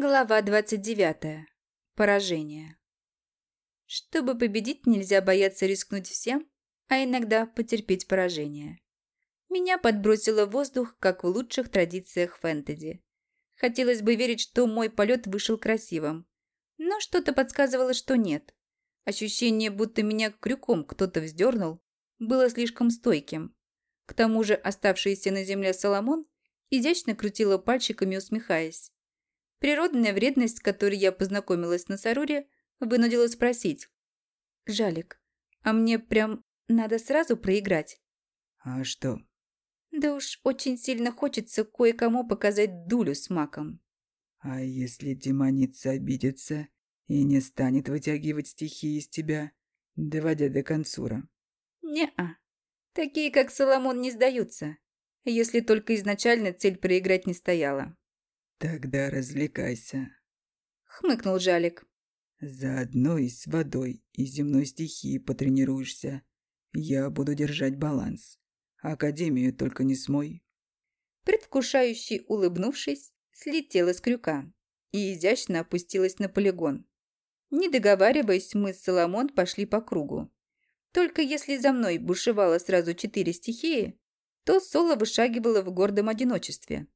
Глава 29. Поражение. Чтобы победить, нельзя бояться рискнуть всем, а иногда потерпеть поражение. Меня подбросило в воздух, как в лучших традициях фэнтези. Хотелось бы верить, что мой полет вышел красивым, но что-то подсказывало, что нет. Ощущение, будто меня крюком кто-то вздернул, было слишком стойким. К тому же оставшийся на земле Соломон изящно крутила пальчиками, усмехаясь. Природная вредность, с которой я познакомилась на Саруре, вынудила спросить. «Жалик, а мне прям надо сразу проиграть?» «А что?» «Да уж очень сильно хочется кое-кому показать дулю с маком». «А если демоница обидится и не станет вытягивать стихи из тебя, доводя до концура?» «Не-а. Такие, как Соломон, не сдаются, если только изначально цель проиграть не стояла». «Тогда развлекайся», — хмыкнул Жалик. «Заодно и с водой и земной стихией потренируешься. Я буду держать баланс. Академию только не смой». Предвкушающий, улыбнувшись, слетела с крюка и изящно опустилась на полигон. Не договариваясь, мы с Соломон пошли по кругу. Только если за мной бушевало сразу четыре стихии, то Соло вышагивала в гордом одиночестве.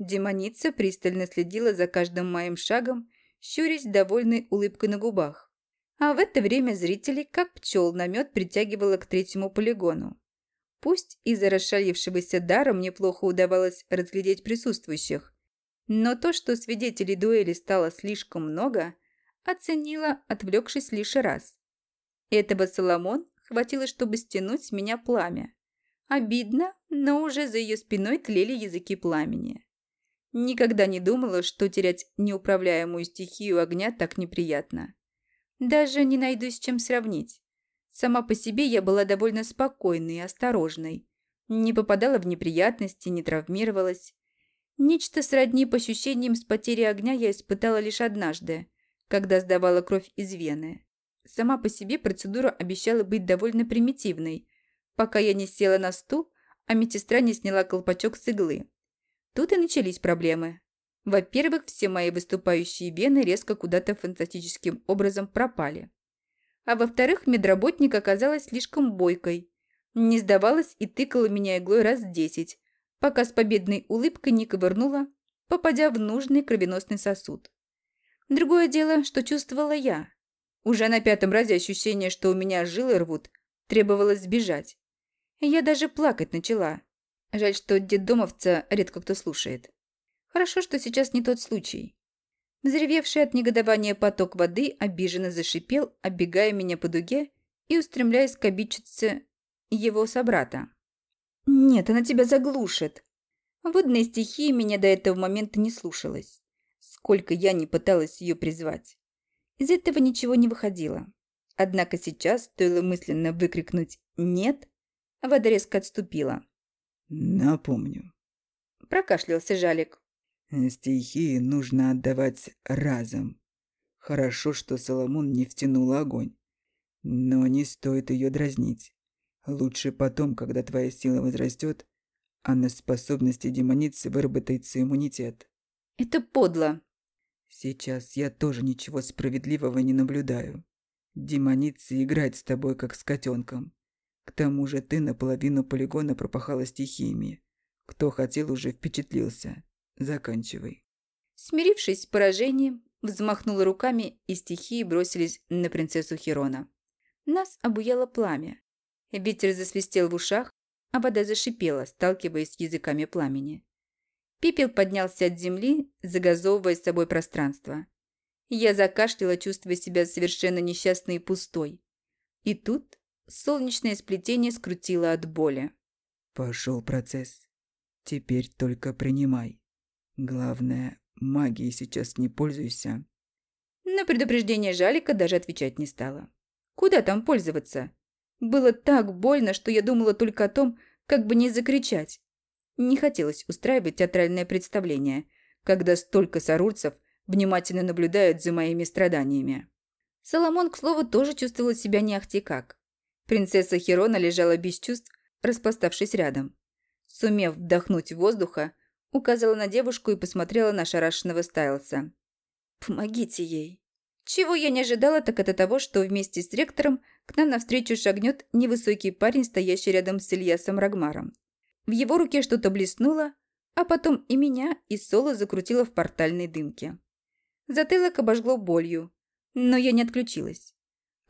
Демоница пристально следила за каждым моим шагом, щурясь довольной улыбкой на губах. А в это время зрителей, как пчел, на мед притягивала к третьему полигону. Пусть из-за расшалившегося дара мне плохо удавалось разглядеть присутствующих, но то, что свидетелей дуэли стало слишком много, оценила, отвлекшись лишь раз. Этого Соломон хватило, чтобы стянуть с меня пламя. Обидно, но уже за ее спиной тлели языки пламени. Никогда не думала, что терять неуправляемую стихию огня так неприятно. Даже не найду с чем сравнить. Сама по себе я была довольно спокойной и осторожной. Не попадала в неприятности, не травмировалась. Нечто сродни по ощущениям с потерей огня я испытала лишь однажды, когда сдавала кровь из вены. Сама по себе процедура обещала быть довольно примитивной, пока я не села на стул, а медсестра не сняла колпачок с иглы. Тут и начались проблемы. Во-первых, все мои выступающие вены резко куда-то фантастическим образом пропали. А во-вторых, медработник оказалась слишком бойкой. Не сдавалась и тыкала меня иглой раз десять, пока с победной улыбкой не ковырнула, попадя в нужный кровеносный сосуд. Другое дело, что чувствовала я. Уже на пятом разе ощущение, что у меня жилы рвут, требовалось сбежать. Я даже плакать начала, Жаль, что детдомовца редко кто слушает. Хорошо, что сейчас не тот случай. Взревевший от негодования поток воды обиженно зашипел, оббегая меня по дуге и устремляясь к обидчице его собрата. «Нет, она тебя заглушит!» Водная стихия меня до этого момента не слушалась. Сколько я не пыталась ее призвать. Из этого ничего не выходило. Однако сейчас, стоило мысленно выкрикнуть «нет», вода резко отступила. «Напомню». Прокашлялся Жалик. «Стихии нужно отдавать разом. Хорошо, что Соломон не втянул огонь. Но не стоит ее дразнить. Лучше потом, когда твоя сила возрастет, а на способности демоницы выработается иммунитет. Это подло. Сейчас я тоже ничего справедливого не наблюдаю. Демоница играет с тобой, как с котенком. К тому же ты наполовину полигона пропахала стихиями. Кто хотел, уже впечатлился. Заканчивай. Смирившись с поражением, взмахнула руками, и стихии бросились на принцессу Хирона. Нас обуяло пламя. Ветер засвистел в ушах, а вода зашипела, сталкиваясь с языками пламени. Пепел поднялся от земли, загазовывая с собой пространство. Я закашляла, чувствуя себя совершенно несчастной и пустой. И тут Солнечное сплетение скрутило от боли. Пошел процесс. Теперь только принимай. Главное, магией сейчас не пользуйся. На предупреждение Жалика даже отвечать не стала. Куда там пользоваться? Было так больно, что я думала только о том, как бы не закричать. Не хотелось устраивать театральное представление, когда столько сарурцев внимательно наблюдают за моими страданиями. Соломон, к слову, тоже чувствовал себя не ахти как. Принцесса Херона лежала без чувств, распластавшись рядом. Сумев вдохнуть воздуха, указала на девушку и посмотрела на шарашенного Стайлса. Помогите ей. Чего я не ожидала, так это того, что вместе с ректором к нам навстречу шагнет невысокий парень, стоящий рядом с Ильясом Рагмаром. В его руке что-то блеснуло, а потом и меня, и Соло закрутило в портальной дымке. Затылок обожгло болью, но я не отключилась.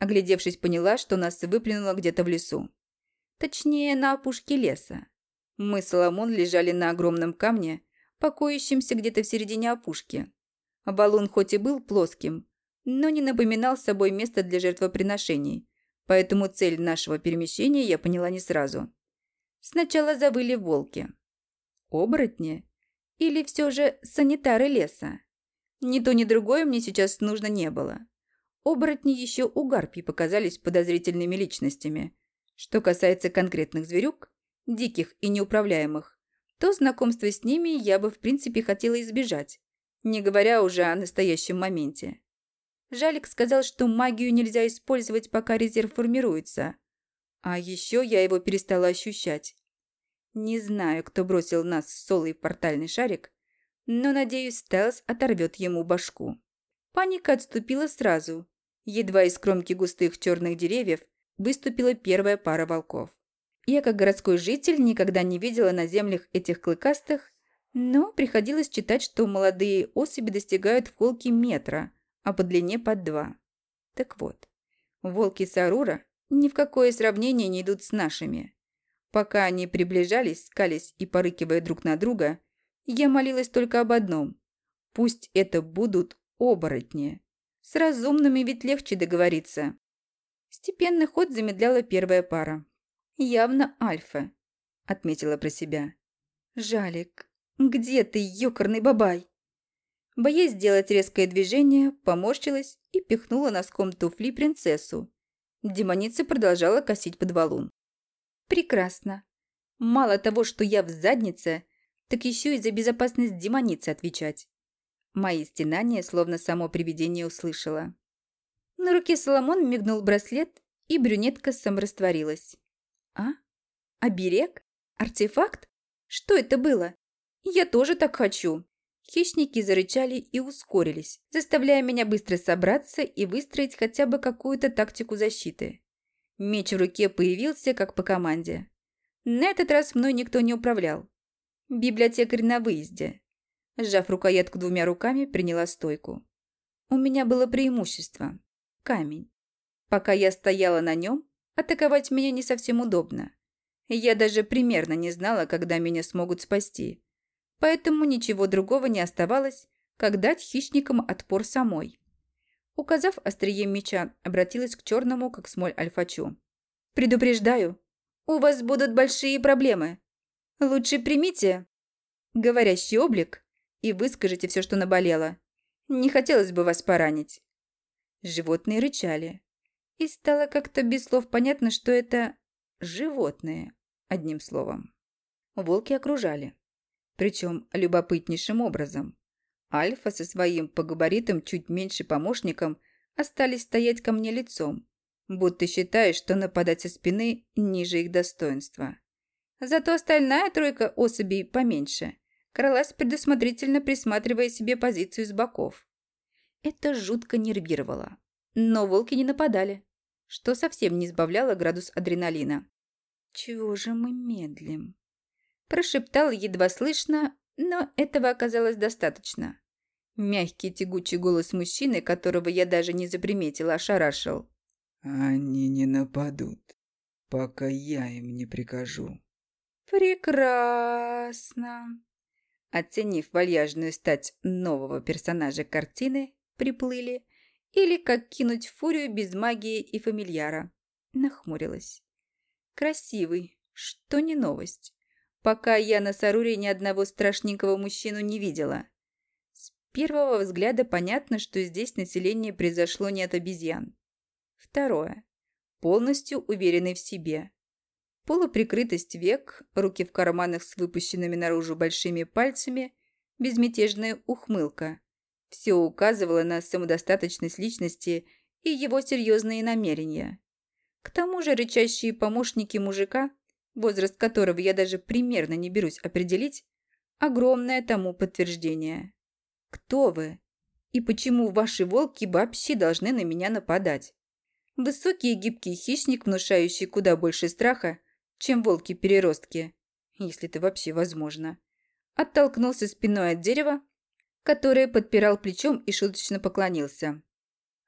Оглядевшись, поняла, что нас выплюнуло где-то в лесу. Точнее, на опушке леса. Мы с Соломон лежали на огромном камне, покоящемся где-то в середине опушки. Валун хоть и был плоским, но не напоминал собой место для жертвоприношений, поэтому цель нашего перемещения я поняла не сразу. Сначала завыли волки. Оборотни? Или все же санитары леса? Ни то, ни другое мне сейчас нужно не было. Оборотни еще у гарпий показались подозрительными личностями. Что касается конкретных зверюк, диких и неуправляемых, то знакомство с ними я бы в принципе хотела избежать, не говоря уже о настоящем моменте. Жалик сказал, что магию нельзя использовать, пока резерв формируется, а еще я его перестала ощущать. Не знаю, кто бросил нас с Солой портальный шарик, но, надеюсь, Стелс оторвет ему башку. Паника отступила сразу. Едва из кромки густых черных деревьев выступила первая пара волков. Я, как городской житель, никогда не видела на землях этих клыкастых, но приходилось читать, что молодые особи достигают в холке метра, а по длине под два. Так вот, волки Сарура ни в какое сравнение не идут с нашими. Пока они приближались, скались и порыкивая друг на друга, я молилась только об одном. Пусть это будут оборотни. С разумными ведь легче договориться. Степенный ход замедляла первая пара. «Явно альфа», — отметила про себя. «Жалик, где ты, ёкарный бабай?» Боясь сделать резкое движение, поморщилась и пихнула носком туфли принцессу, Демоница продолжала косить под валун. «Прекрасно. Мало того, что я в заднице, так еще и за безопасность демоницы отвечать». Мои стенания словно само привидение услышала. На руке Соломон мигнул браслет, и брюнетка саморастворилась. «А? Оберег? Артефакт? Что это было? Я тоже так хочу!» Хищники зарычали и ускорились, заставляя меня быстро собраться и выстроить хотя бы какую-то тактику защиты. Меч в руке появился, как по команде. На этот раз мной никто не управлял. Библиотекарь на выезде. Сжав рукоятку двумя руками, приняла стойку. У меня было преимущество. Камень. Пока я стояла на нем, атаковать меня не совсем удобно. Я даже примерно не знала, когда меня смогут спасти поэтому ничего другого не оставалось, как дать хищникам отпор самой. Указав острием меча, обратилась к черному, как смоль альфачу. «Предупреждаю, у вас будут большие проблемы. Лучше примите говорящий облик и выскажите все, что наболело. Не хотелось бы вас поранить». Животные рычали. И стало как-то без слов понятно, что это животные, одним словом. Волки окружали. Причем любопытнейшим образом. Альфа со своим по габаритам чуть меньше помощником остались стоять ко мне лицом, будто считая, что нападать со спины ниже их достоинства. Зато остальная тройка особей поменьше кралась предусмотрительно присматривая себе позицию с боков. Это жутко нервировало. Но волки не нападали, что совсем не избавляло градус адреналина. «Чего же мы медлим?» Прошептал едва слышно, но этого оказалось достаточно. Мягкий тягучий голос мужчины, которого я даже не заприметила, ошарашил. «Они не нападут, пока я им не прикажу». «Прекрасно!» Оценив вальяжную стать нового персонажа картины, приплыли, или как кинуть фурию без магии и фамильяра. Нахмурилась. Красивый, что не новость пока я на Саруре ни одного страшненького мужчину не видела. С первого взгляда понятно, что здесь население произошло не от обезьян. Второе. Полностью уверенный в себе. Полуприкрытость век, руки в карманах с выпущенными наружу большими пальцами, безмятежная ухмылка. Все указывало на самодостаточность личности и его серьезные намерения. К тому же рычащие помощники мужика возраст которого я даже примерно не берусь определить, огромное тому подтверждение. Кто вы? И почему ваши волки вообще должны на меня нападать? Высокий и гибкий хищник, внушающий куда больше страха, чем волки-переростки, если это вообще возможно. Оттолкнулся спиной от дерева, которое подпирал плечом и шуточно поклонился.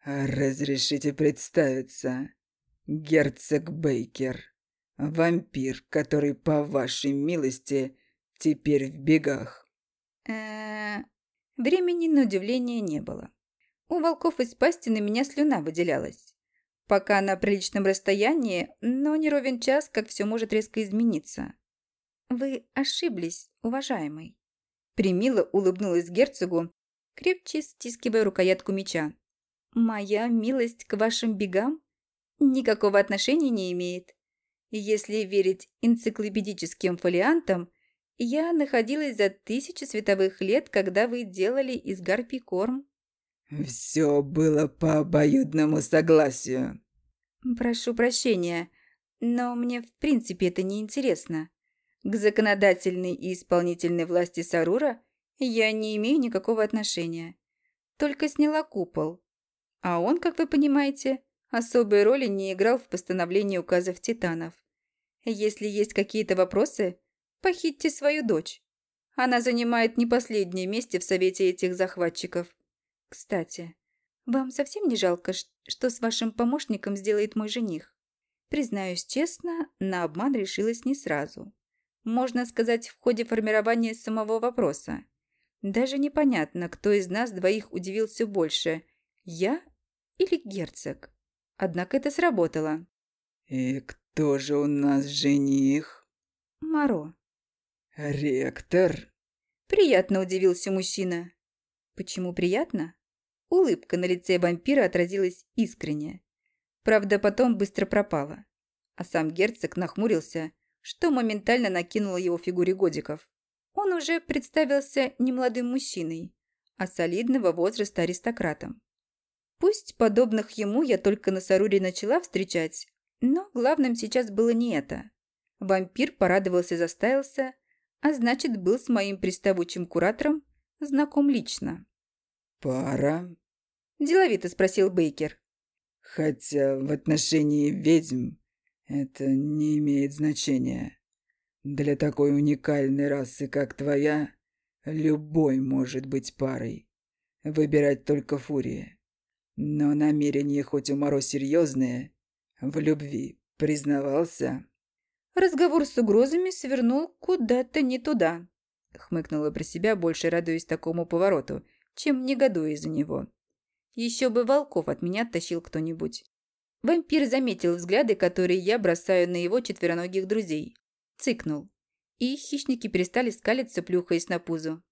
«Разрешите представиться. Герцог Бейкер. Вампир, который, по вашей милости, теперь в бегах». Э Времени на удивление не было. У волков из пасти на меня слюна выделялась. Пока на приличном расстоянии, но не ровен час, как все может резко измениться. «Вы ошиблись, уважаемый». Примила улыбнулась герцогу, крепче стискивая рукоятку меча. «Моя милость к вашим бегам никакого отношения не имеет. Если верить энциклопедическим фолиантам, я находилась за тысячи световых лет, когда вы делали из гарпий корм. «Все было по обоюдному согласию». «Прошу прощения, но мне в принципе это не интересно. К законодательной и исполнительной власти Сарура я не имею никакого отношения. Только сняла купол. А он, как вы понимаете, особой роли не играл в постановлении указов титанов. Если есть какие-то вопросы, похитьте свою дочь. Она занимает не последнее место в совете этих захватчиков. Кстати, вам совсем не жалко, что с вашим помощником сделает мой жених? Признаюсь честно, на обман решилась не сразу. Можно сказать, в ходе формирования самого вопроса. Даже непонятно, кто из нас двоих удивился больше, я или герцог. Однако это сработало. «И кто же у нас жених?» «Моро». «Ректор?» Приятно удивился мужчина. Почему приятно? Улыбка на лице вампира отразилась искренне. Правда, потом быстро пропала. А сам герцог нахмурился, что моментально накинуло его фигуре годиков. Он уже представился не молодым мужчиной, а солидного возраста аристократом. Пусть подобных ему я только на Саруре начала встречать, но главным сейчас было не это. Вампир порадовался заставился, а значит, был с моим приставучим куратором знаком лично. «Пара?» Деловито спросил Бейкер. Хотя в отношении ведьм это не имеет значения. Для такой уникальной расы, как твоя, любой может быть парой. Выбирать только фурия. Но намерения хоть у Моро серьезные, в любви признавался. Разговор с угрозами свернул куда-то не туда. Хмыкнула про себя, больше радуясь такому повороту, чем негодуя из-за него. Еще бы волков от меня тащил кто-нибудь. Вампир заметил взгляды, которые я бросаю на его четвероногих друзей. Цыкнул. И хищники перестали скалиться, плюхаясь на пузу.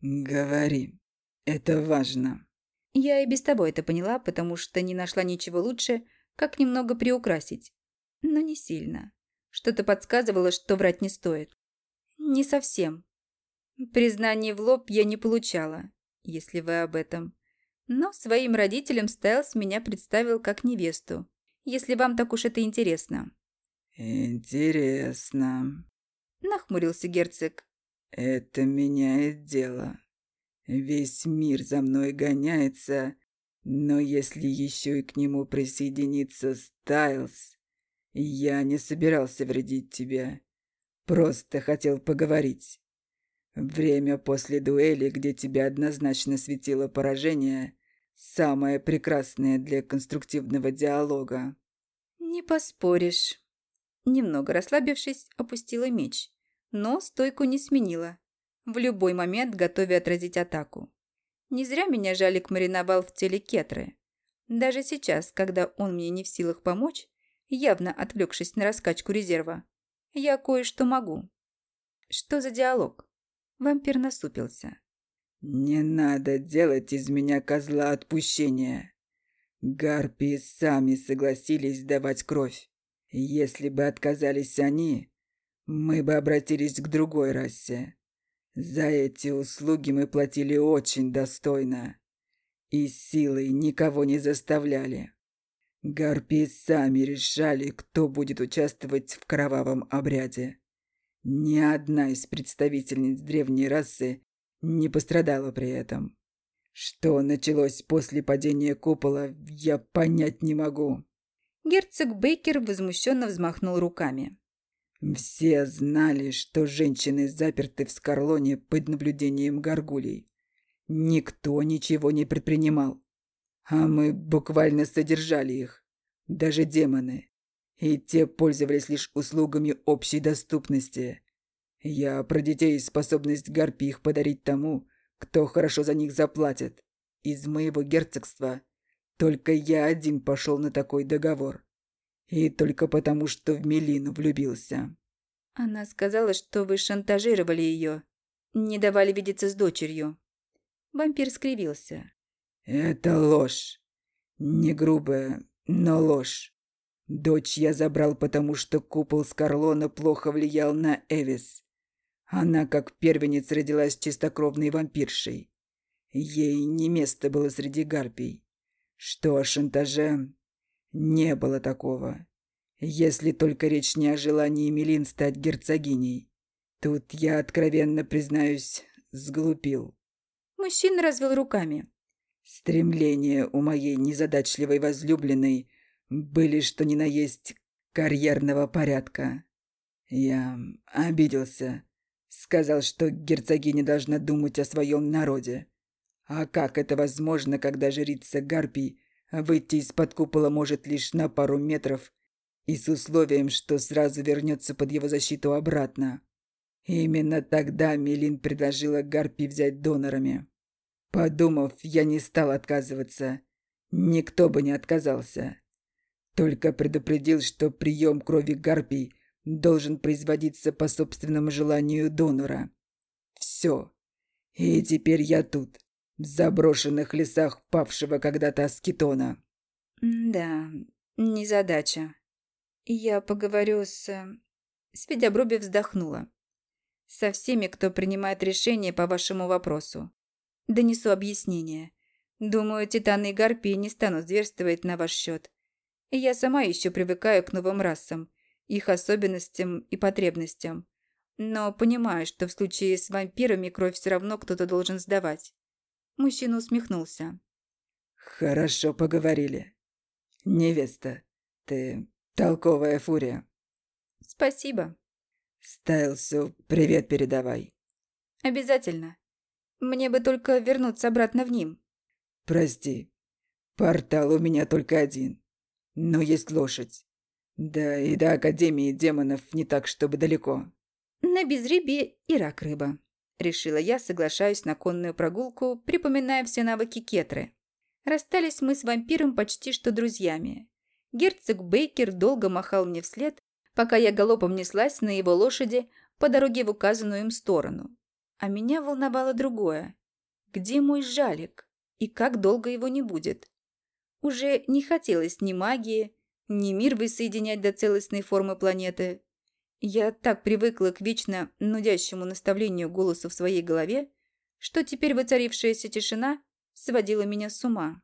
«Говори. Это важно». Я и без того это поняла, потому что не нашла ничего лучше, как немного приукрасить. Но не сильно. Что-то подсказывало, что врать не стоит. Не совсем. Признание в лоб я не получала, если вы об этом. Но своим родителям Стайлс меня представил как невесту, если вам так уж это интересно». «Интересно», – нахмурился герцог. «Это меняет дело. Весь мир за мной гоняется, но если еще и к нему присоединится Стайлс, я не собирался вредить тебе. Просто хотел поговорить. Время после дуэли, где тебе однозначно светило поражение, Самое прекрасное для конструктивного диалога. Не поспоришь. Немного расслабившись, опустила меч, но стойку не сменила. В любой момент готовя отразить атаку. Не зря меня Жалик мариновал в теле Кетры. Даже сейчас, когда он мне не в силах помочь, явно отвлекшись на раскачку резерва, я кое-что могу. Что за диалог? Вампир насупился. «Не надо делать из меня козла отпущения. Гарпии сами согласились давать кровь. Если бы отказались они, мы бы обратились к другой расе. За эти услуги мы платили очень достойно. И силой никого не заставляли. Гарпии сами решали, кто будет участвовать в кровавом обряде. Ни одна из представительниц древней расы не пострадала при этом. Что началось после падения купола, я понять не могу. Герцог Бейкер возмущенно взмахнул руками. Все знали, что женщины заперты в Скорлоне под наблюдением горгулей. Никто ничего не предпринимал. А мы буквально содержали их. Даже демоны. И те пользовались лишь услугами общей доступности. Я про детей способность гарпи их подарить тому, кто хорошо за них заплатит. Из моего герцогства только я один пошел на такой договор. И только потому, что в Мелину влюбился. Она сказала, что вы шантажировали ее, не давали видеться с дочерью. Вампир скривился. Это ложь. Не грубая, но ложь. Дочь я забрал, потому что купол Скарлона плохо влиял на Эвис. Она, как первенец, родилась чистокровной вампиршей. Ей не место было среди гарпий. Что о шантаже? Не было такого. Если только речь не о желании Мелин стать герцогиней. Тут я, откровенно признаюсь, сглупил. Мужчина развел руками. Стремления у моей незадачливой возлюбленной были что ни на есть карьерного порядка. Я обиделся. Сказал, что герцогиня должна думать о своем народе. А как это возможно, когда жрица Гарпий выйти из-под купола может лишь на пару метров и с условием, что сразу вернется под его защиту обратно? Именно тогда Мелин предложила Гарпий взять донорами. Подумав, я не стал отказываться. Никто бы не отказался. Только предупредил, что прием крови Гарпий должен производиться по собственному желанию донора. Все. И теперь я тут, в заброшенных лесах павшего когда-то Аскетона. Да, незадача. Я поговорю с... Сведя брови вздохнула. Со всеми, кто принимает решение по вашему вопросу. Донесу объяснение. Думаю, Титаны и Гарпии не станут зверствовать на ваш счет. Я сама еще привыкаю к новым расам их особенностям и потребностям. Но понимаю, что в случае с вампирами кровь все равно кто-то должен сдавать. Мужчина усмехнулся. «Хорошо поговорили. Невеста, ты толковая фурия». «Спасибо». «Стайлсу привет передавай». «Обязательно. Мне бы только вернуться обратно в ним». «Прости. Портал у меня только один. Но есть лошадь. Да, и до Академии демонов не так, чтобы далеко. На безрыбье и рак-рыба. Решила я, соглашаюсь на конную прогулку, припоминая все навыки Кетры. Расстались мы с вампиром почти что друзьями. Герцог Бейкер долго махал мне вслед, пока я галопом неслась на его лошади по дороге в указанную им сторону. А меня волновало другое. Где мой жалик? И как долго его не будет? Уже не хотелось ни магии, не мир воссоединять до целостной формы планеты. Я так привыкла к вечно нудящему наставлению голоса в своей голове, что теперь воцарившаяся тишина сводила меня с ума.